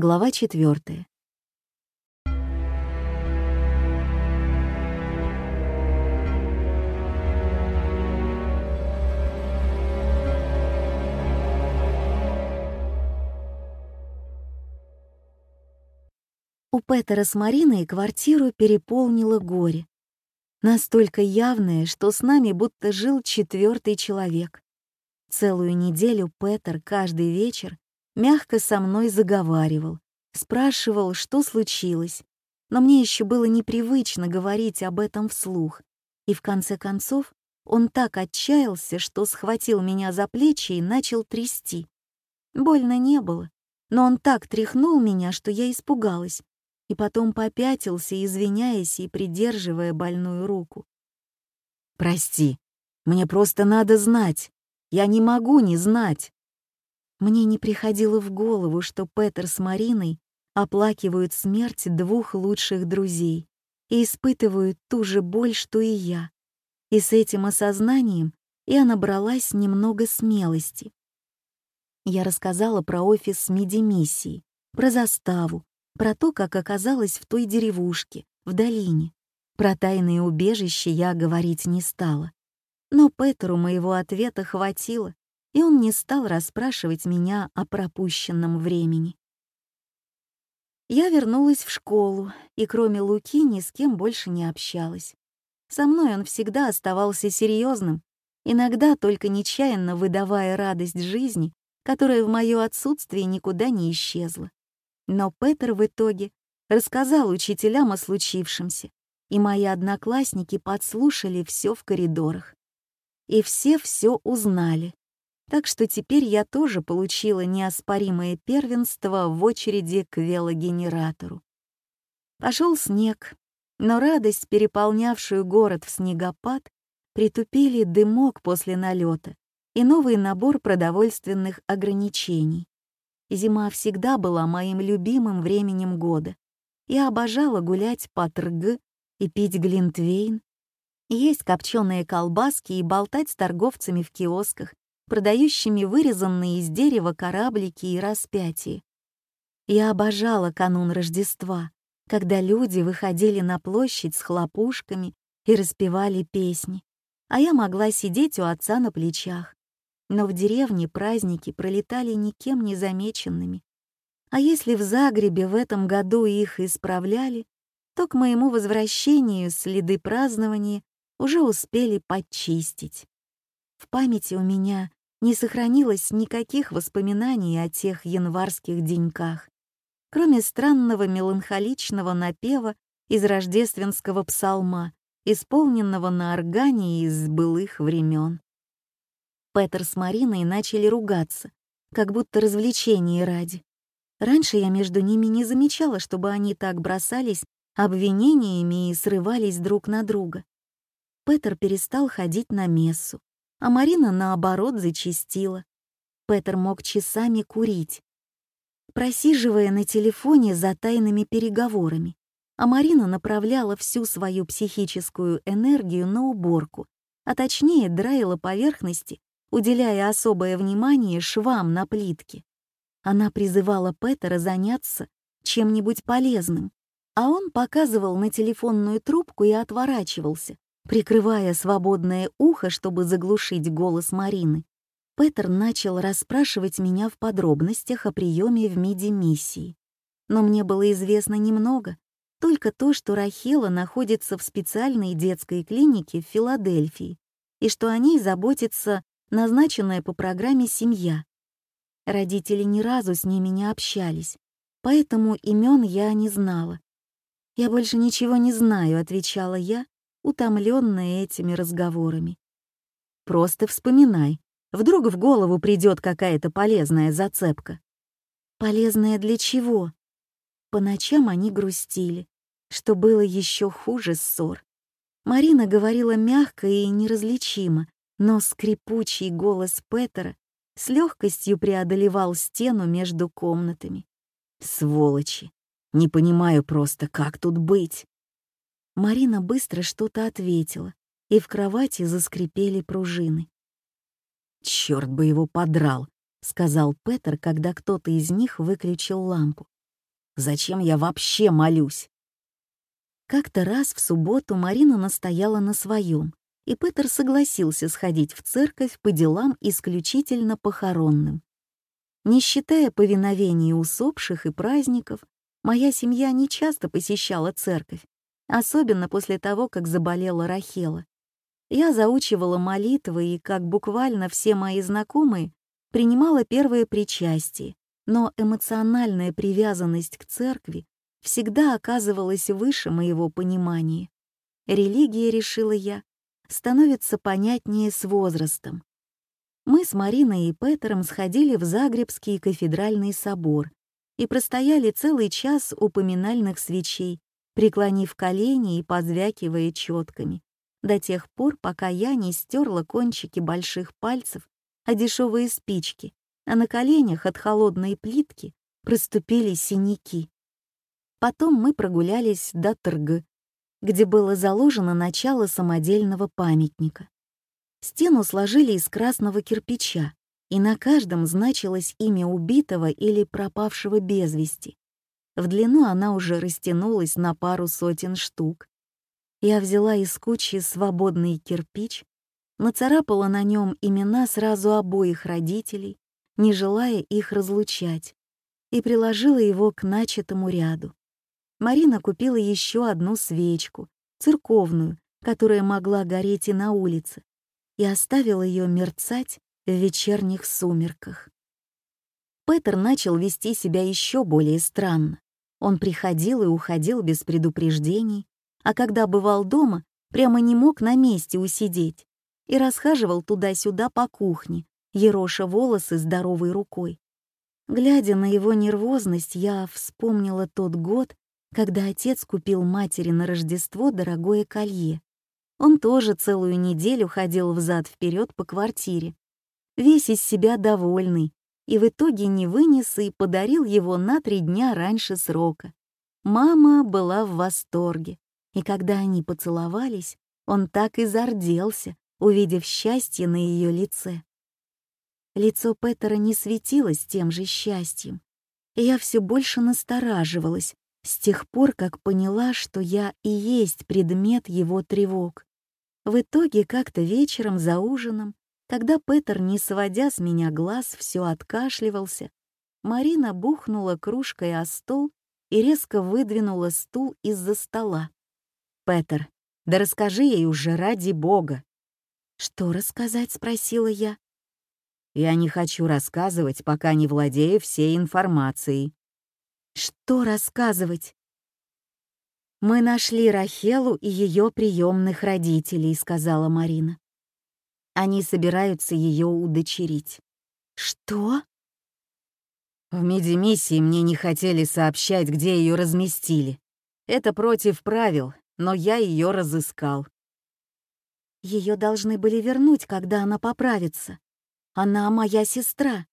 Глава четвертая. У Петера с Мариной квартиру переполнило горе. Настолько явное, что с нами будто жил четвертый человек. Целую неделю Петер каждый вечер мягко со мной заговаривал, спрашивал, что случилось, но мне еще было непривычно говорить об этом вслух, и в конце концов он так отчаялся, что схватил меня за плечи и начал трясти. Больно не было, но он так тряхнул меня, что я испугалась, и потом попятился, извиняясь и придерживая больную руку. «Прости, мне просто надо знать. Я не могу не знать». Мне не приходило в голову, что Петер с Мариной оплакивают смерть двух лучших друзей и испытывают ту же боль, что и я. И с этим осознанием я набралась немного смелости. Я рассказала про офис медимиссии, про заставу, про то, как оказалась в той деревушке, в долине. Про тайные убежища я говорить не стала. Но Петру моего ответа хватило, и он не стал расспрашивать меня о пропущенном времени. Я вернулась в школу, и кроме Луки ни с кем больше не общалась. Со мной он всегда оставался серьезным, иногда только нечаянно выдавая радость жизни, которая в мое отсутствие никуда не исчезла. Но Петер в итоге рассказал учителям о случившемся, и мои одноклассники подслушали все в коридорах. И все все узнали. Так что теперь я тоже получила неоспоримое первенство в очереди к велогенератору. Пошел снег, но радость, переполнявшую город в снегопад, притупили дымок после налета и новый набор продовольственных ограничений. Зима всегда была моим любимым временем года. Я обожала гулять по ТРГ и пить глинтвейн, есть копченые колбаски и болтать с торговцами в киосках, продающими вырезанные из дерева кораблики и распятия. Я обожала канун Рождества, когда люди выходили на площадь с хлопушками и распевали песни, а я могла сидеть у отца на плечах, но в деревне праздники пролетали никем не замеченными. А если в Загребе в этом году их исправляли, то к моему возвращению следы празднования уже успели подчистить. В памяти у меня не сохранилось никаких воспоминаний о тех январских деньках, кроме странного меланхоличного напева из рождественского псалма, исполненного на органе из былых времен. Петер с Мариной начали ругаться, как будто развлечения ради. Раньше я между ними не замечала, чтобы они так бросались обвинениями и срывались друг на друга. Петер перестал ходить на мессу, а Марина, наоборот, зачастила. Петер мог часами курить, просиживая на телефоне за тайными переговорами, а Марина направляла всю свою психическую энергию на уборку, а точнее драила поверхности уделяя особое внимание швам на плитке. Она призывала Петера заняться чем-нибудь полезным, а он показывал на телефонную трубку и отворачивался, прикрывая свободное ухо, чтобы заглушить голос Марины. Петер начал расспрашивать меня в подробностях о приеме в МИДи-миссии. Но мне было известно немного, только то, что Рахела находится в специальной детской клинике в Филадельфии и что о ней заботится назначенная по программе «Семья». Родители ни разу с ними не общались, поэтому имен я не знала. «Я больше ничего не знаю», — отвечала я, утомленная этими разговорами. «Просто вспоминай. Вдруг в голову придет какая-то полезная зацепка». «Полезная для чего?» По ночам они грустили, что было еще хуже ссор. Марина говорила мягко и неразличимо, но скрипучий голос Петера с легкостью преодолевал стену между комнатами. «Сволочи! Не понимаю просто, как тут быть!» Марина быстро что-то ответила, и в кровати заскрипели пружины. «Черт бы его подрал!» — сказал Петер, когда кто-то из них выключил лампу. Зачем я вообще молюсь? Как-то раз в субботу Марина настояла на своем, и Петер согласился сходить в церковь по делам исключительно похоронным. Не считая повиновений усопших и праздников, моя семья не часто посещала церковь, особенно после того, как заболела Рахела. Я заучивала молитвы и, как буквально все мои знакомые, принимала первое причастие, но эмоциональная привязанность к церкви всегда оказывалась выше моего понимания. Религия, решила я, становится понятнее с возрастом. Мы с Мариной и Петером сходили в Загребский кафедральный собор и простояли целый час у поминальных свечей, преклонив колени и позвякивая четками, до тех пор, пока я не стерла кончики больших пальцев о дешевые спички, а на коленях от холодной плитки проступили синяки. Потом мы прогулялись до Торг, где было заложено начало самодельного памятника. Стену сложили из красного кирпича, и на каждом значилось имя убитого или пропавшего без вести. В длину она уже растянулась на пару сотен штук. Я взяла из кучи свободный кирпич, нацарапала на нем имена сразу обоих родителей не желая их разлучать, и приложила его к начатому ряду. Марина купила еще одну свечку, церковную, которая могла гореть и на улице, и оставила ее мерцать в вечерних сумерках. Петер начал вести себя еще более странно. Он приходил и уходил без предупреждений, а когда бывал дома, прямо не мог на месте усидеть и расхаживал туда-сюда по кухне, ероша волосы здоровой рукой. Глядя на его нервозность, я вспомнила тот год, когда отец купил матери на Рождество дорогое колье. Он тоже целую неделю ходил взад вперед по квартире, весь из себя довольный, и в итоге не вынес и подарил его на три дня раньше срока. Мама была в восторге, и когда они поцеловались, он так и зарделся, увидев счастье на ее лице. Лицо Петера не светилось тем же счастьем, и я все больше настораживалась с тех пор, как поняла, что я и есть предмет его тревог. В итоге как-то вечером за ужином, когда Петер, не сводя с меня глаз, все откашливался, Марина бухнула кружкой о стол и резко выдвинула стул из-за стола. «Петер, да расскажи ей уже ради бога!» «Что рассказать?» — спросила я. Я не хочу рассказывать, пока не владею всей информацией. Что рассказывать? Мы нашли Рахелу и ее приемных родителей, сказала Марина. Они собираются ее удочерить. Что? В медимиссии мне не хотели сообщать, где ее разместили. Это против правил, но я ее разыскал. Ее должны были вернуть, когда она поправится. Она моя сестра».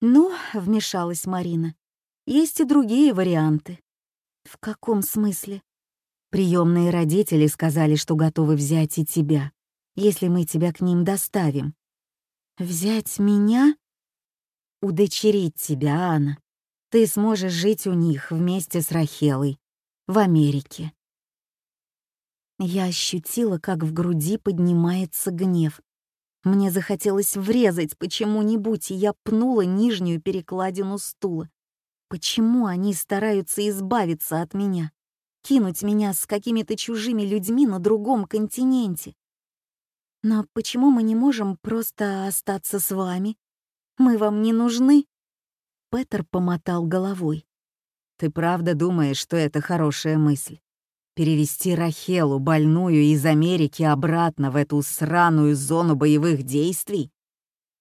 «Ну», — вмешалась Марина, — «есть и другие варианты». «В каком смысле?» Приемные родители сказали, что готовы взять и тебя, если мы тебя к ним доставим. «Взять меня?» «Удочерить тебя, Анна. Ты сможешь жить у них вместе с Рахелой в Америке». Я ощутила, как в груди поднимается гнев. Мне захотелось врезать почему-нибудь, и я пнула нижнюю перекладину стула. Почему они стараются избавиться от меня? Кинуть меня с какими-то чужими людьми на другом континенте? Но почему мы не можем просто остаться с вами? Мы вам не нужны?» Петер помотал головой. «Ты правда думаешь, что это хорошая мысль? Перевести Рахелу, больную из Америки, обратно в эту сраную зону боевых действий?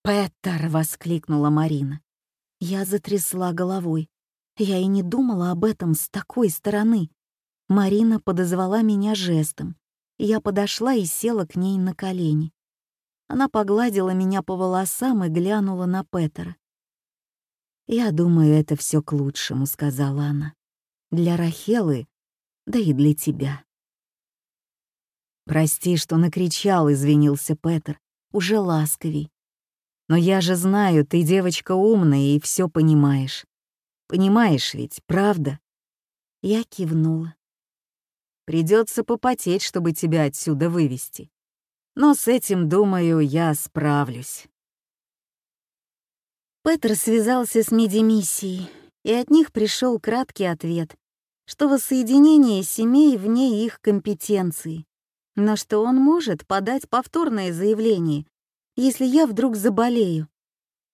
«Петер!» — воскликнула Марина. Я затрясла головой. Я и не думала об этом с такой стороны. Марина подозвала меня жестом. Я подошла и села к ней на колени. Она погладила меня по волосам и глянула на Петера. «Я думаю, это все к лучшему», — сказала она. «Для Рахелы да и для тебя. «Прости, что накричал», — извинился Петер, уже ласковей. «Но я же знаю, ты девочка умная и все понимаешь. Понимаешь ведь, правда?» Я кивнула. Придется попотеть, чтобы тебя отсюда вывести. Но с этим, думаю, я справлюсь. Петр связался с медимиссией, и от них пришел краткий ответ, что воссоединение семей вне их компетенции, но что он может подать повторное заявление, если я вдруг заболею.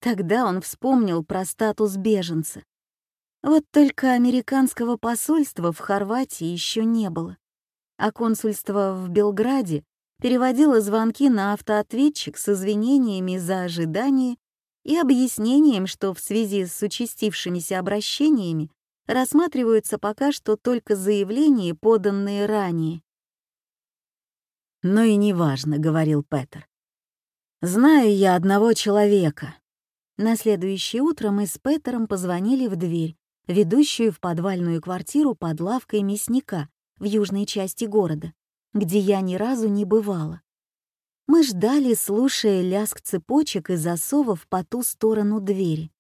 Тогда он вспомнил про статус беженца. Вот только американского посольства в Хорватии еще не было, а консульство в Белграде переводило звонки на автоответчик с извинениями за ожидание и объяснением, что в связи с участившимися обращениями рассматриваются пока что только заявления, поданные ранее. «Ну и неважно», — говорил Петер. «Знаю я одного человека». На следующее утро мы с Петером позвонили в дверь, ведущую в подвальную квартиру под лавкой мясника в южной части города, где я ни разу не бывала. Мы ждали, слушая лязг цепочек и засовов по ту сторону двери.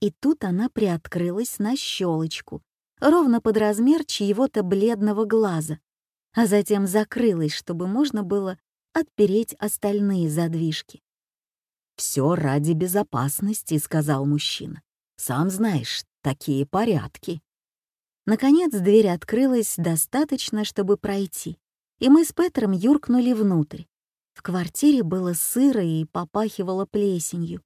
И тут она приоткрылась на щелочку, ровно под размер чьего-то бледного глаза, а затем закрылась, чтобы можно было отпереть остальные задвижки. «Все ради безопасности», — сказал мужчина. «Сам знаешь, такие порядки». Наконец дверь открылась достаточно, чтобы пройти, и мы с Петром юркнули внутрь. В квартире было сыро и попахивало плесенью.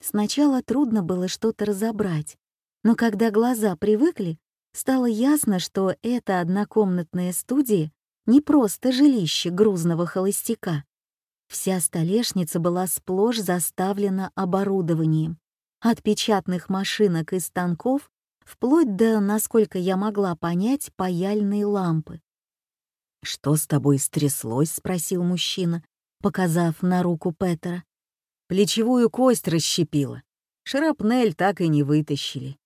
Сначала трудно было что-то разобрать, но когда глаза привыкли, стало ясно, что эта однокомнатная студия не просто жилище грузного холостяка. Вся столешница была сплошь заставлена оборудованием. От печатных машинок и станков вплоть до, насколько я могла понять, паяльной лампы. «Что с тобой стряслось?» — спросил мужчина, показав на руку Петера. «Плечевую кость расщепила. Шрапнель так и не вытащили».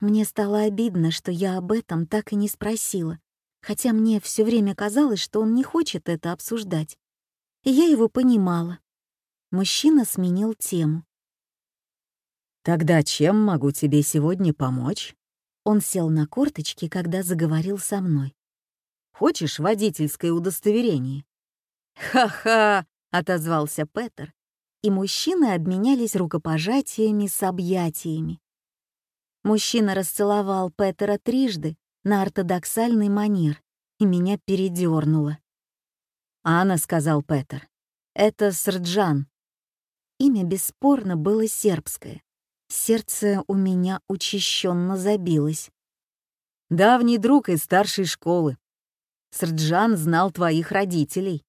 Мне стало обидно, что я об этом так и не спросила, хотя мне все время казалось, что он не хочет это обсуждать. И я его понимала. Мужчина сменил тему. «Тогда чем могу тебе сегодня помочь?» Он сел на корточки, когда заговорил со мной. «Хочешь водительское удостоверение?» «Ха-ха!» — отозвался Петер, и мужчины обменялись рукопожатиями с объятиями. Мужчина расцеловал Петера трижды на ортодоксальный манер, и меня передернуло. «Анна», — сказал Петер, — «это Срджан». Имя бесспорно было сербское, Сердце у меня учащенно забилось. «Давний друг из старшей школы. Срджан знал твоих родителей».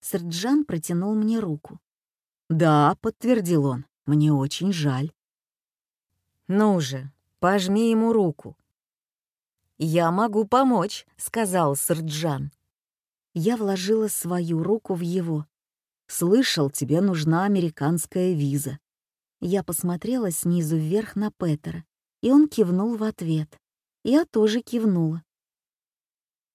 Срджан протянул мне руку. «Да», — подтвердил он, — «мне очень жаль». «Ну же, пожми ему руку». «Я могу помочь», — сказал Срджан. Я вложила свою руку в его. «Слышал, тебе нужна американская виза. Я посмотрела снизу вверх на Петера, и он кивнул в ответ. Я тоже кивнула.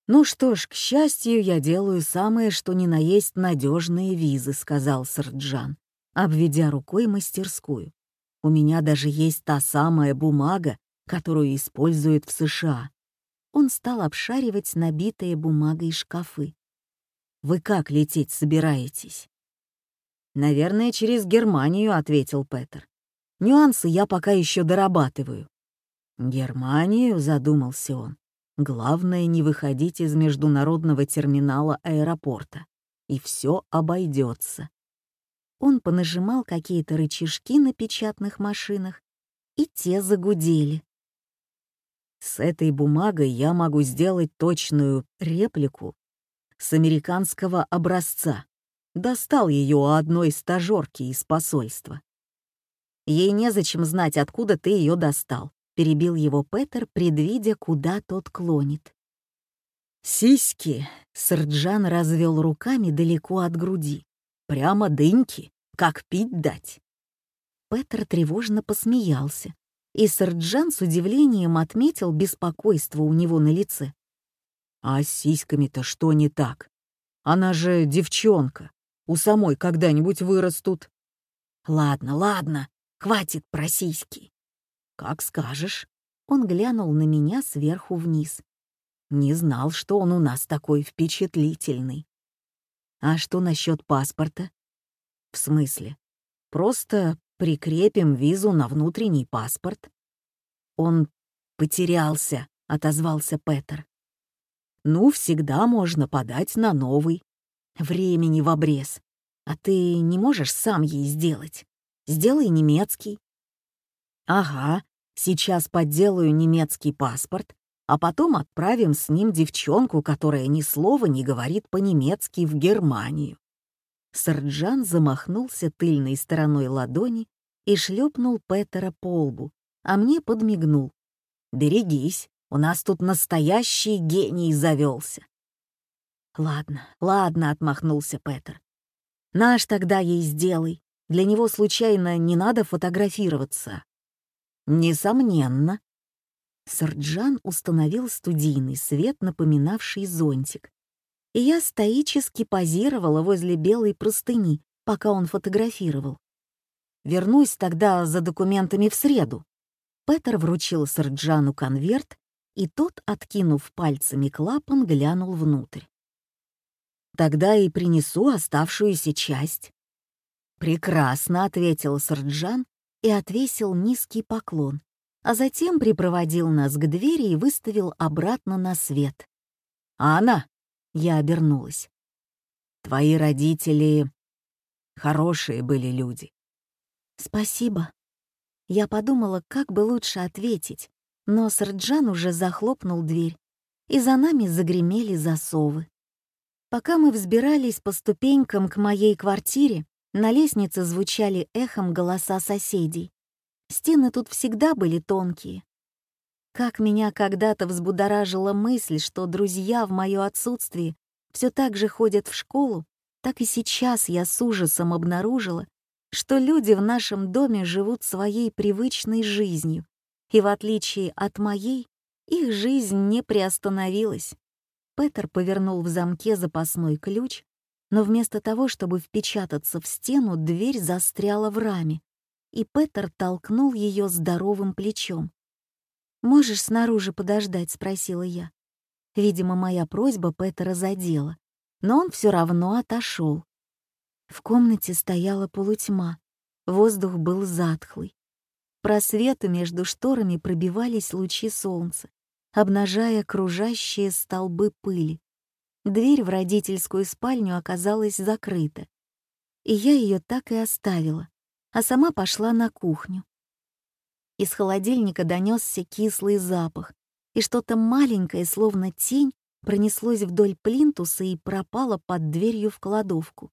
«Ну что ж, к счастью, я делаю самое, что ни на есть надежные визы», — сказал Сарджан, обведя рукой мастерскую. «У меня даже есть та самая бумага, которую используют в США». Он стал обшаривать набитые бумагой шкафы. «Вы как лететь собираетесь?» «Наверное, через Германию», — ответил Петер. «Нюансы я пока еще дорабатываю». «Германию?» — задумался он. «Главное, не выходить из международного терминала аэропорта, и все обойдется». Он понажимал какие-то рычажки на печатных машинах, и те загудели. С этой бумагой я могу сделать точную реплику с американского образца достал ее у одной стажерки из посольства. Ей незачем знать, откуда ты ее достал, перебил его Петер, предвидя, куда тот клонит. Сиськи, Сарджан развел руками далеко от груди. Прямо дыньки, как пить дать. Петр тревожно посмеялся, и Сарджан с удивлением отметил беспокойство у него на лице. «А с сиськами-то что не так? Она же девчонка у самой когда-нибудь вырастут. Ладно, ладно, хватит про сиськи. Как скажешь. Он глянул на меня сверху вниз. Не знал, что он у нас такой впечатлительный. А что насчет паспорта? В смысле? Просто прикрепим визу на внутренний паспорт. Он потерялся, отозвался Петер. Ну, всегда можно подать на новый. Времени в обрез. А ты не можешь сам ей сделать? Сделай немецкий. Ага, сейчас подделаю немецкий паспорт, а потом отправим с ним девчонку, которая ни слова не говорит по-немецки в Германию. Сарджан замахнулся тыльной стороной ладони и шлепнул Петера по лбу, а мне подмигнул. «Берегись, у нас тут настоящий гений завелся. «Ладно, ладно», — отмахнулся Петер. «Наш тогда ей сделай. Для него случайно не надо фотографироваться». «Несомненно», Сарджан установил студийный свет, напоминавший зонтик. И я стоически позировала возле белой простыни, пока он фотографировал. Вернусь тогда за документами в среду. Петер вручил Сарджану конверт, и тот, откинув пальцами клапан, глянул внутрь. «Тогда и принесу оставшуюся часть». «Прекрасно», — ответил Сарджан и отвесил низкий поклон а затем припроводил нас к двери и выставил обратно на свет. «Анна!» — я обернулась. «Твои родители хорошие были люди». «Спасибо». Я подумала, как бы лучше ответить, но Сарджан уже захлопнул дверь, и за нами загремели засовы. Пока мы взбирались по ступенькам к моей квартире, на лестнице звучали эхом голоса соседей. Стены тут всегда были тонкие. Как меня когда-то взбудоражила мысль, что друзья в мое отсутствие все так же ходят в школу, так и сейчас я с ужасом обнаружила, что люди в нашем доме живут своей привычной жизнью, и в отличие от моей, их жизнь не приостановилась. Петер повернул в замке запасной ключ, но вместо того, чтобы впечататься в стену, дверь застряла в раме и Петер толкнул ее здоровым плечом. «Можешь снаружи подождать?» — спросила я. Видимо, моя просьба Петера задела, но он все равно отошел. В комнате стояла полутьма, воздух был затхлый. Просветы между шторами пробивались лучи солнца, обнажая кружащие столбы пыли. Дверь в родительскую спальню оказалась закрыта, и я ее так и оставила, а сама пошла на кухню. Из холодильника донесся кислый запах, и что-то маленькое, словно тень, пронеслось вдоль плинтуса и пропало под дверью в кладовку.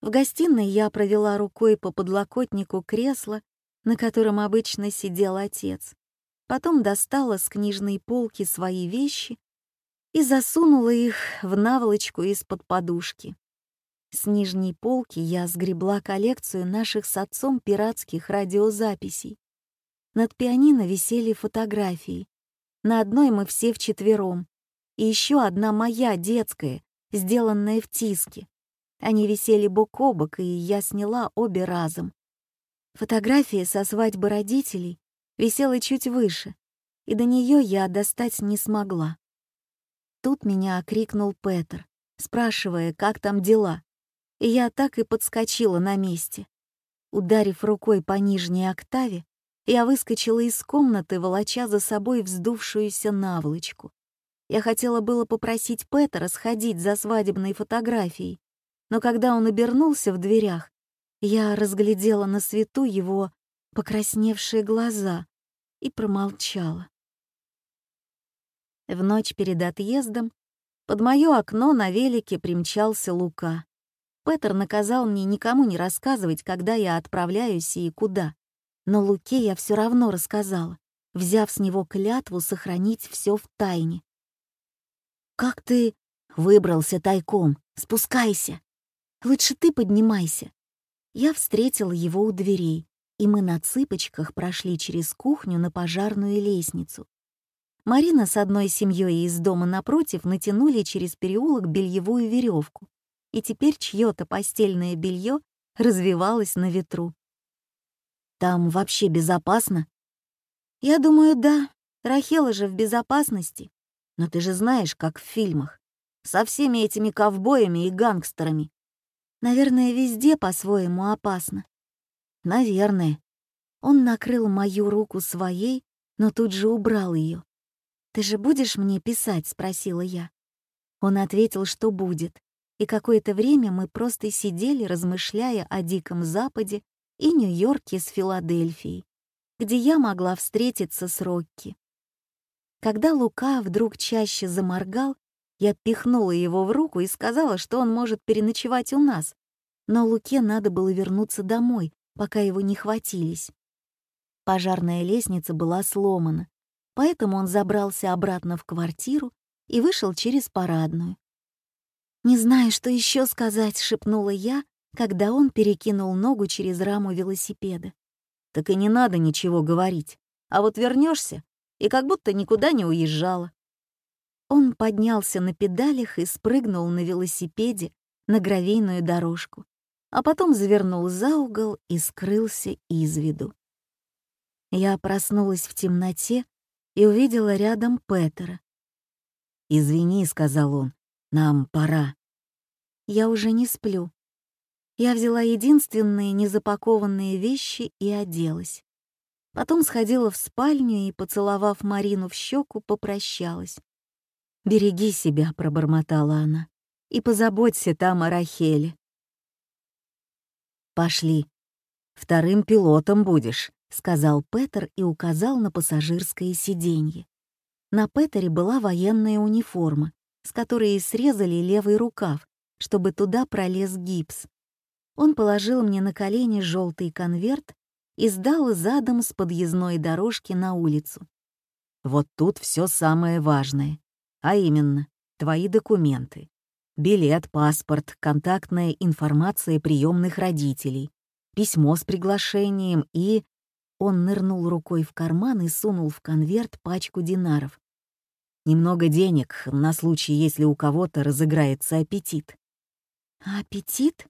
В гостиной я провела рукой по подлокотнику кресла, на котором обычно сидел отец. Потом достала с книжной полки свои вещи и засунула их в наволочку из-под подушки. С нижней полки я сгребла коллекцию наших с отцом пиратских радиозаписей. Над пианино висели фотографии. На одной мы все вчетвером. И еще одна моя, детская, сделанная в тиске. Они висели бок о бок, и я сняла обе разом. Фотография со свадьбы родителей висела чуть выше, и до нее я достать не смогла. Тут меня окрикнул Петер, спрашивая, как там дела и я так и подскочила на месте. Ударив рукой по нижней октаве, я выскочила из комнаты, волоча за собой вздувшуюся наволочку. Я хотела было попросить Петера сходить за свадебной фотографией, но когда он обернулся в дверях, я разглядела на свету его покрасневшие глаза и промолчала. В ночь перед отъездом под мое окно на велике примчался Лука. Петер наказал мне никому не рассказывать, когда я отправляюсь и куда. Но Луке я все равно рассказала, взяв с него клятву сохранить все в тайне. «Как ты выбрался тайком? Спускайся! Лучше ты поднимайся!» Я встретила его у дверей, и мы на цыпочках прошли через кухню на пожарную лестницу. Марина с одной семьей из дома напротив натянули через переулок бельевую веревку и теперь чье-то постельное белье развивалось на ветру. «Там вообще безопасно?» «Я думаю, да. Рахела же в безопасности. Но ты же знаешь, как в фильмах. Со всеми этими ковбоями и гангстерами. Наверное, везде по-своему опасно. Наверное. Он накрыл мою руку своей, но тут же убрал ее. «Ты же будешь мне писать?» — спросила я. Он ответил, что будет, и какое-то время мы просто сидели, размышляя о Диком Западе и Нью-Йорке с Филадельфией, где я могла встретиться с Рокки. Когда Лука вдруг чаще заморгал, я пихнула его в руку и сказала, что он может переночевать у нас, но Луке надо было вернуться домой, пока его не хватились. Пожарная лестница была сломана, поэтому он забрался обратно в квартиру и вышел через парадную. «Не знаю, что еще сказать», — шепнула я, когда он перекинул ногу через раму велосипеда. «Так и не надо ничего говорить. А вот вернешься и как будто никуда не уезжала». Он поднялся на педалях и спрыгнул на велосипеде на гравийную дорожку, а потом завернул за угол и скрылся из виду. Я проснулась в темноте и увидела рядом Петера. «Извини», — сказал он, — «нам пора». Я уже не сплю. Я взяла единственные незапакованные вещи и оделась. Потом сходила в спальню и, поцеловав Марину в щеку, попрощалась. «Береги себя», — пробормотала она, — «и позаботься там о Рахеле». «Пошли. Вторым пилотом будешь», — сказал Петер и указал на пассажирское сиденье. На Петере была военная униформа, с которой срезали левый рукав, чтобы туда пролез гипс. Он положил мне на колени желтый конверт и сдал задом с подъездной дорожки на улицу. Вот тут все самое важное, а именно твои документы. Билет, паспорт, контактная информация приемных родителей, письмо с приглашением и... Он нырнул рукой в карман и сунул в конверт пачку динаров. Немного денег на случай, если у кого-то разыграется аппетит. «А аппетит?»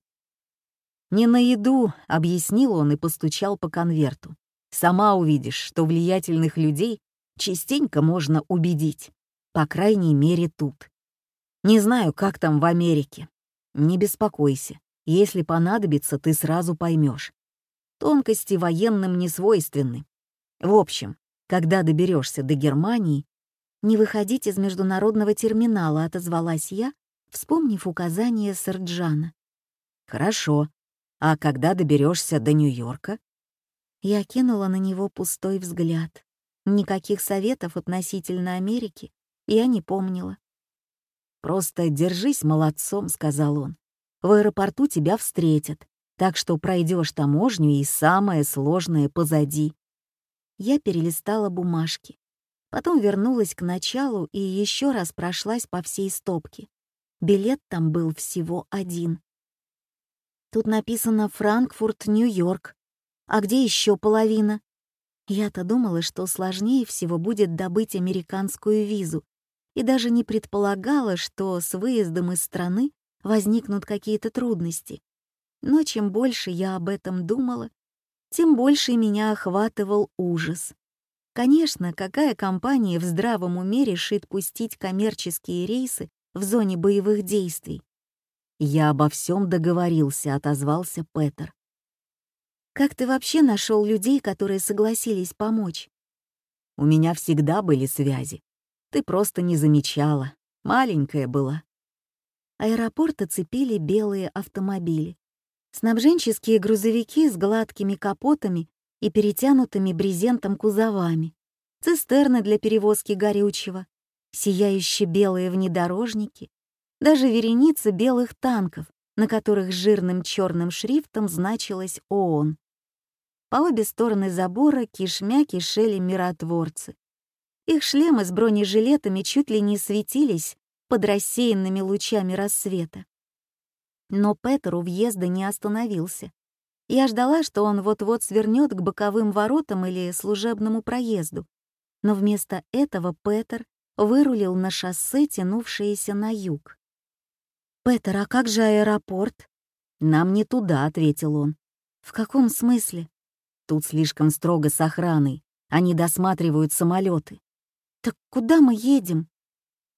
«Не на еду», — объяснил он и постучал по конверту. «Сама увидишь, что влиятельных людей частенько можно убедить, по крайней мере тут. Не знаю, как там в Америке. Не беспокойся, если понадобится, ты сразу поймешь. Тонкости военным не свойственны. В общем, когда доберешься до Германии, «Не выходить из международного терминала», — отозвалась я, вспомнив указание Сарджана. «Хорошо. А когда доберешься до Нью-Йорка?» Я кинула на него пустой взгляд. Никаких советов относительно Америки я не помнила. «Просто держись молодцом», — сказал он. «В аэропорту тебя встретят, так что пройдешь таможню и самое сложное позади». Я перелистала бумажки. Потом вернулась к началу и еще раз прошлась по всей стопке. Билет там был всего один. Тут написано «Франкфурт, Нью-Йорк». А где еще половина? Я-то думала, что сложнее всего будет добыть американскую визу, и даже не предполагала, что с выездом из страны возникнут какие-то трудности. Но чем больше я об этом думала, тем больше меня охватывал ужас. Конечно, какая компания в здравом уме решит пустить коммерческие рейсы в зоне боевых действий? «Я обо всем договорился», — отозвался Петер. «Как ты вообще нашел людей, которые согласились помочь?» «У меня всегда были связи. Ты просто не замечала. Маленькая была». Аэропорт оцепили белые автомобили. Снабженческие грузовики с гладкими капотами и перетянутыми брезентом кузовами, цистерны для перевозки горючего, сияющие белые внедорожники, даже вереница белых танков, на которых жирным черным шрифтом значилось ООН. По обе стороны забора кишмя кишели миротворцы. Их шлемы с бронежилетами чуть ли не светились под рассеянными лучами рассвета. Но Петер у въезда не остановился. Я ждала, что он вот-вот свернет к боковым воротам или служебному проезду. Но вместо этого Петер вырулил на шоссе, тянувшееся на юг. «Петер, а как же аэропорт?» «Нам не туда», — ответил он. «В каком смысле?» «Тут слишком строго с охраной. Они досматривают самолеты. «Так куда мы едем?»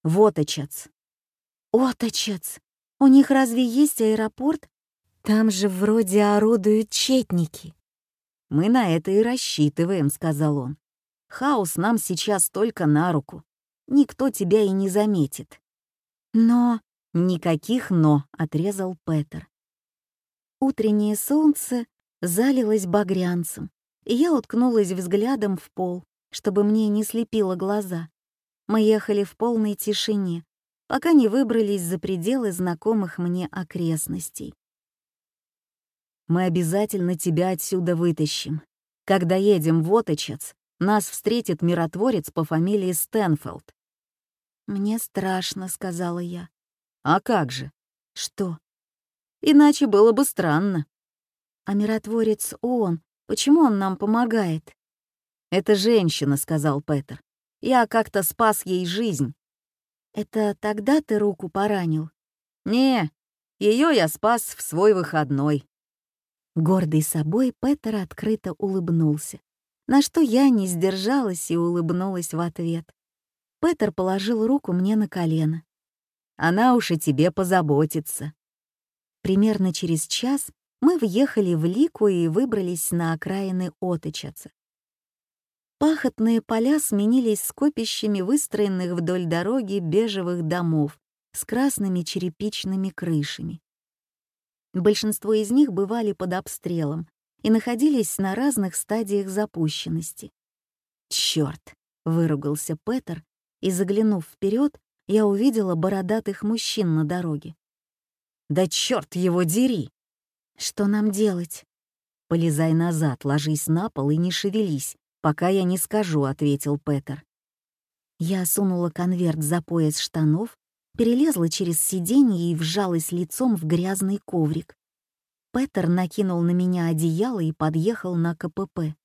«Вот отец». «Оточец! У них разве есть аэропорт? Там же вроде орудуют четники». «Мы на это и рассчитываем», — сказал он. «Хаос нам сейчас только на руку. Никто тебя и не заметит». «Но...» «Никаких «но», — отрезал Петер. Утреннее солнце залилось багрянцем, и я уткнулась взглядом в пол, чтобы мне не слепило глаза. Мы ехали в полной тишине, пока не выбрались за пределы знакомых мне окрестностей. «Мы обязательно тебя отсюда вытащим. Когда едем в Оточец, нас встретит миротворец по фамилии Стэнфилд». «Мне страшно», — сказала я. «А как же?» «Что?» «Иначе было бы странно». «А миротворец он, почему он нам помогает?» «Это женщина», — сказал Петер. «Я как-то спас ей жизнь». «Это тогда ты руку поранил?» «Не, ее я спас в свой выходной». Гордый собой, Петер открыто улыбнулся, на что я не сдержалась и улыбнулась в ответ. Петер положил руку мне на колено. «Она уж о тебе позаботится». Примерно через час мы въехали в Лику и выбрались на окраины Оточаца. Пахотные поля сменились скопищами выстроенных вдоль дороги бежевых домов с красными черепичными крышами. Большинство из них бывали под обстрелом и находились на разных стадиях запущенности. «Чёрт!» — выругался Петер, и, заглянув вперед, я увидела бородатых мужчин на дороге. «Да чёрт его дери!» «Что нам делать?» «Полезай назад, ложись на пол и не шевелись, пока я не скажу», — ответил Петер. Я сунула конверт за пояс штанов, перелезла через сиденье и вжалась лицом в грязный коврик. Петер накинул на меня одеяло и подъехал на КПП.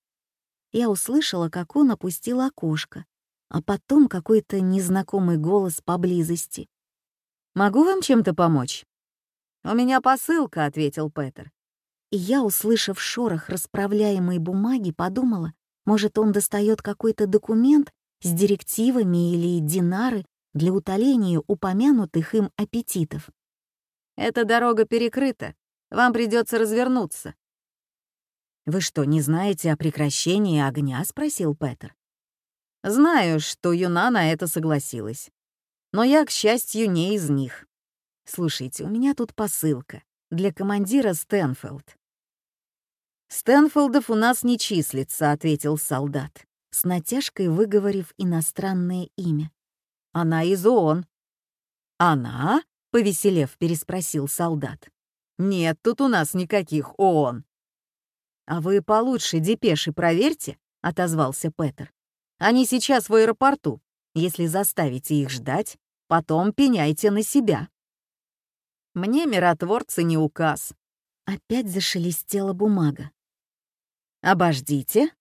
Я услышала, как он опустил окошко, а потом какой-то незнакомый голос поблизости. «Могу вам чем-то помочь?» «У меня посылка», — ответил Петер. И я, услышав шорох расправляемой бумаги, подумала, может, он достает какой-то документ с директивами или динары для утоления упомянутых им аппетитов. «Эта дорога перекрыта. Вам придется развернуться». «Вы что, не знаете о прекращении огня?» — спросил Петер. «Знаю, что Юна на это согласилась. Но я, к счастью, не из них. Слушайте, у меня тут посылка для командира Стэнфилд. «Стэнфолдов у нас не числится», — ответил солдат, с натяжкой выговорив иностранное имя. «Она из ООН». «Она?» — повеселев, переспросил солдат. «Нет тут у нас никаких ООН». «А вы получше депеши проверьте», — отозвался Петер. «Они сейчас в аэропорту. Если заставите их ждать, потом пеняйте на себя». «Мне миротворцы не указ». Опять зашелестела бумага. «Обождите!»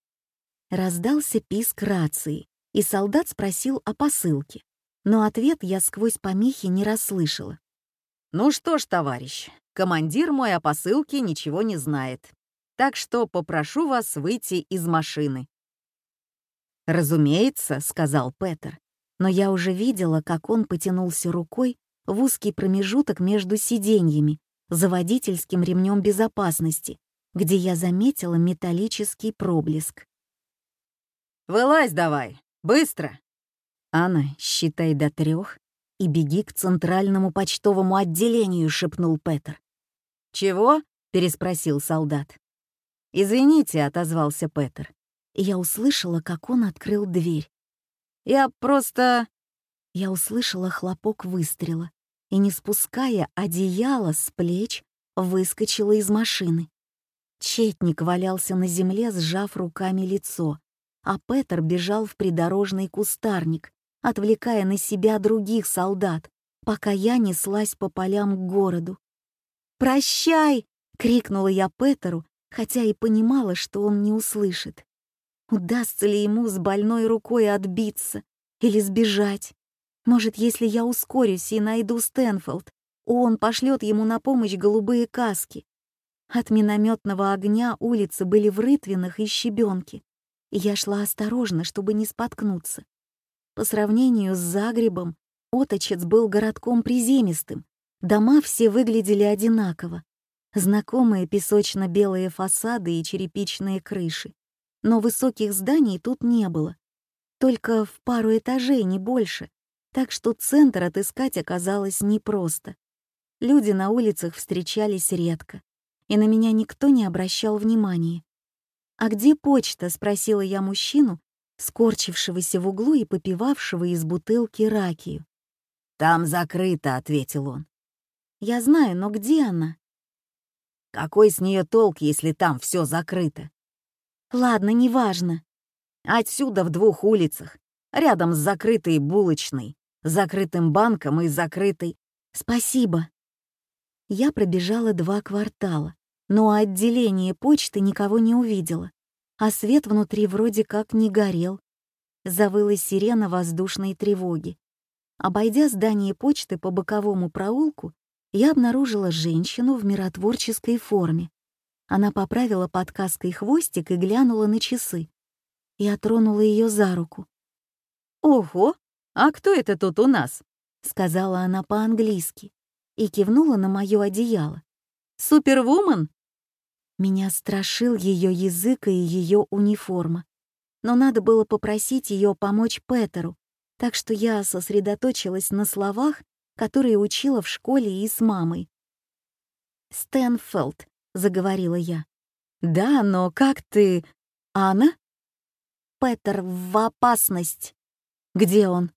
Раздался писк рации, и солдат спросил о посылке, но ответ я сквозь помехи не расслышала. «Ну что ж, товарищ, командир мой о посылке ничего не знает, так что попрошу вас выйти из машины». «Разумеется», — сказал Петер, но я уже видела, как он потянулся рукой в узкий промежуток между сиденьями за водительским ремнем безопасности где я заметила металлический проблеск. «Вылазь давай, быстро!» «Анна, считай до трех и беги к центральному почтовому отделению», — шепнул Петер. «Чего?» — переспросил солдат. «Извините», — отозвался Петер. я услышала, как он открыл дверь. «Я просто...» Я услышала хлопок выстрела и, не спуская одеяло с плеч, выскочила из машины. Четник валялся на земле, сжав руками лицо, а Петер бежал в придорожный кустарник, отвлекая на себя других солдат, пока я неслась по полям к городу. «Прощай!» — крикнула я Петеру, хотя и понимала, что он не услышит. Удастся ли ему с больной рукой отбиться или сбежать? Может, если я ускорюсь и найду Стэнфилд, он пошлет ему на помощь голубые каски. От минометного огня улицы были в рытвинах и щебенке, я шла осторожно, чтобы не споткнуться. По сравнению с Загребом, Оточец был городком приземистым, дома все выглядели одинаково. Знакомые песочно-белые фасады и черепичные крыши. Но высоких зданий тут не было. Только в пару этажей, не больше. Так что центр отыскать оказалось непросто. Люди на улицах встречались редко, и на меня никто не обращал внимания. «А где почта?» — спросила я мужчину, скорчившегося в углу и попивавшего из бутылки ракию. «Там закрыто», — ответил он. «Я знаю, но где она?» «Какой с нее толк, если там все закрыто?» «Ладно, неважно». «Отсюда в двух улицах, рядом с закрытой булочной, закрытым банком и закрытой...» «Спасибо». Я пробежала два квартала, но у отделения почты никого не увидела, а свет внутри вроде как не горел. Завыла сирена воздушной тревоги. Обойдя здание почты по боковому проулку, я обнаружила женщину в миротворческой форме. Она поправила под каской хвостик и глянула на часы. Я тронула ее за руку. «Ого! А кто это тут у нас?» — сказала она по-английски и кивнула на мое одеяло. «Супервумен?» Меня страшил ее язык и ее униформа. Но надо было попросить ее помочь Петеру, так что я сосредоточилась на словах, которые учила в школе и с мамой. «Стэнфилд», — заговорила я. «Да, но как ты... Анна?» «Петер в опасность». «Где он?»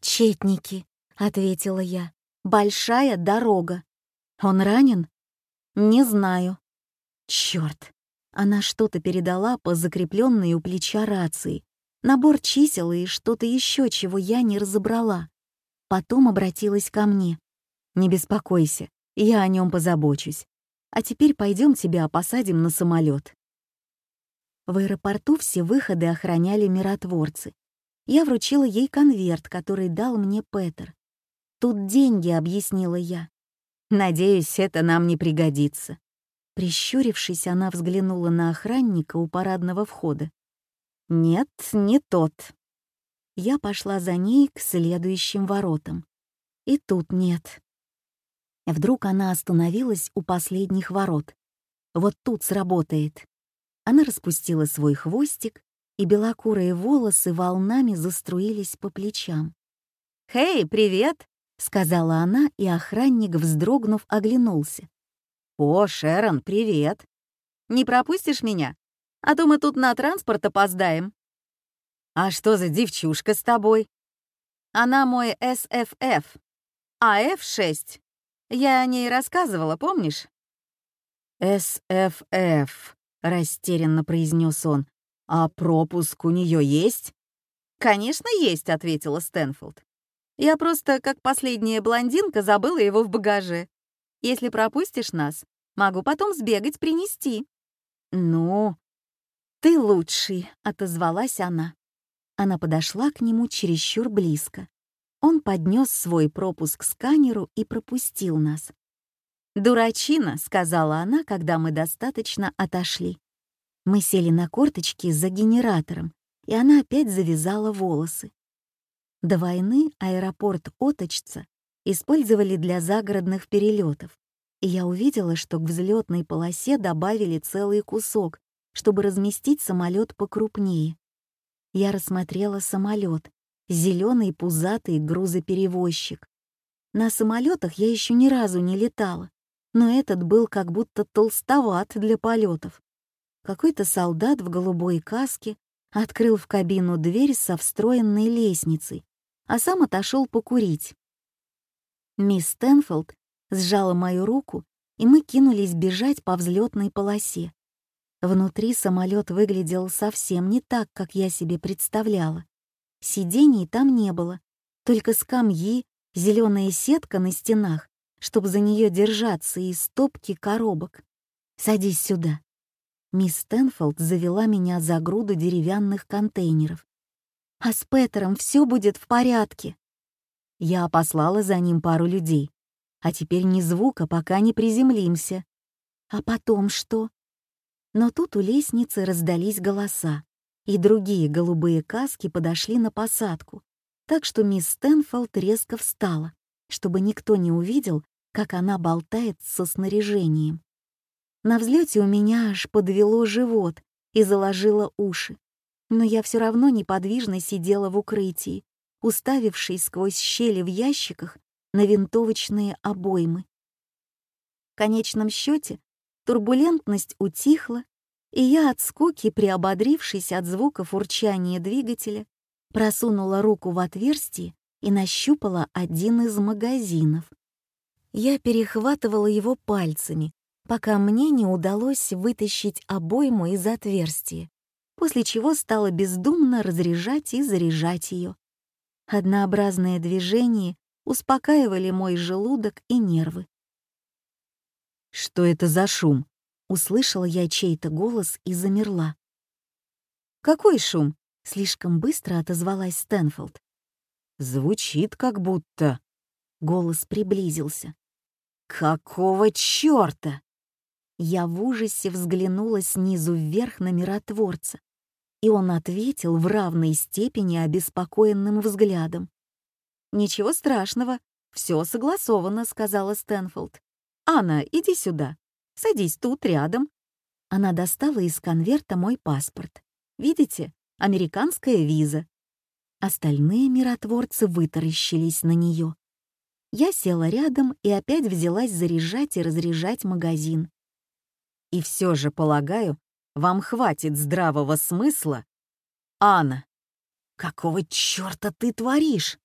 «Четники», — ответила я. «Большая дорога». «Он ранен?» «Не знаю». «Чёрт!» Она что-то передала по закрепленной у плеча рации, набор чисел и что-то еще, чего я не разобрала. Потом обратилась ко мне. «Не беспокойся, я о нем позабочусь. А теперь пойдем тебя посадим на самолет. В аэропорту все выходы охраняли миротворцы. Я вручила ей конверт, который дал мне Петер. «Тут деньги», — объяснила я. «Надеюсь, это нам не пригодится». Прищурившись, она взглянула на охранника у парадного входа. Нет, не тот. Я пошла за ней к следующим воротам. И тут нет. Вдруг она остановилась у последних ворот. Вот тут сработает. Она распустила свой хвостик, и белокурые волосы волнами заструились по плечам. «Хей, привет!» — сказала она, и охранник, вздрогнув, оглянулся. «О, Шерон, привет! Не пропустишь меня? а то мы тут на транспорт опоздаем». «А что за девчушка с тобой?» «Она мой СФФ, а F6. Я о ней рассказывала, помнишь?» «СФФ», — растерянно произнес он. «А пропуск у нее есть?» «Конечно есть», — ответила Стэнфилд. «Я просто, как последняя блондинка, забыла его в багаже. Если пропустишь нас, могу потом сбегать принести». «Ну, «Ты лучший», — отозвалась она. Она подошла к нему чересчур близко. Он поднес свой пропуск к сканеру и пропустил нас. «Дурачина», — сказала она, когда мы достаточно отошли. Мы сели на корточки за генератором, и она опять завязала волосы. До войны аэропорт Оточца использовали для загородных перелетов, и я увидела, что к взлетной полосе добавили целый кусок, чтобы разместить самолет покрупнее. Я рассмотрела самолет, зеленый пузатый грузоперевозчик. На самолетах я еще ни разу не летала, но этот был как будто толстоват для полетов. Какой-то солдат в голубой каске открыл в кабину дверь со встроенной лестницей, а сам отошел покурить. Мисс Стэнфилд сжала мою руку, и мы кинулись бежать по взлетной полосе. Внутри самолет выглядел совсем не так, как я себе представляла. Сидений там не было, только скамьи, зеленая сетка на стенах, чтобы за нее держаться, и стопки коробок. «Садись сюда». Мисс Стэнфолд завела меня за груду деревянных контейнеров. «А с Петером все будет в порядке». Я послала за ним пару людей. А теперь ни звука, пока не приземлимся. А потом что? Но тут у лестницы раздались голоса, и другие голубые каски подошли на посадку, так что мисс Стэнфолд резко встала, чтобы никто не увидел, как она болтает со снаряжением. На взлете у меня аж подвело живот и заложило уши, но я все равно неподвижно сидела в укрытии, уставившись сквозь щели в ящиках на винтовочные обоймы. В конечном счете турбулентность утихла, и я от скуки, приободрившись от звуков урчания двигателя, просунула руку в отверстие и нащупала один из магазинов. Я перехватывала его пальцами, пока мне не удалось вытащить обойму из отверстия, после чего стала бездумно разряжать и заряжать ее. Однообразные движения успокаивали мой желудок и нервы. «Что это за шум?» — услышала я чей-то голос и замерла. «Какой шум?» — слишком быстро отозвалась Стэнфилд. «Звучит как будто...» Голос приблизился. «Какого чёрта?» Я в ужасе взглянула снизу вверх на миротворца, и он ответил в равной степени обеспокоенным взглядом. «Ничего страшного, все согласовано», — сказала Стэнфолд. «Анна, иди сюда. Садись тут, рядом». Она достала из конверта мой паспорт. «Видите? Американская виза». Остальные миротворцы вытаращились на нее. Я села рядом и опять взялась заряжать и разряжать магазин. И все же, полагаю, вам хватит здравого смысла? Анна, какого черта ты творишь?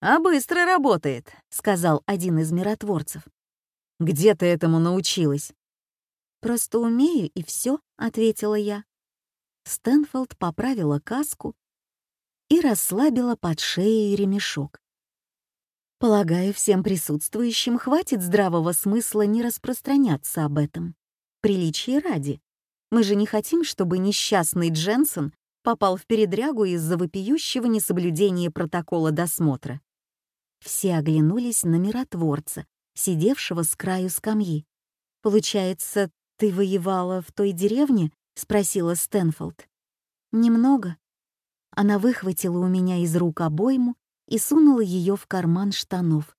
А быстро работает, сказал один из миротворцев. Где ты этому научилась? Просто умею и все, ответила я. Стэнфолд поправила каску и расслабила под шеей ремешок. Полагаю, всем присутствующим хватит здравого смысла не распространяться об этом. Приличие ради. Мы же не хотим, чтобы несчастный Дженсен попал в передрягу из-за вопиющего несоблюдения протокола досмотра. Все оглянулись на миротворца, сидевшего с краю скамьи. «Получается, ты воевала в той деревне?» — спросила Стэнфолд. «Немного». Она выхватила у меня из рук обойму и сунула ее в карман штанов.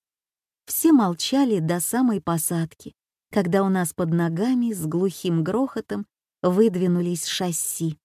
Все молчали до самой посадки, когда у нас под ногами с глухим грохотом выдвинулись шасси.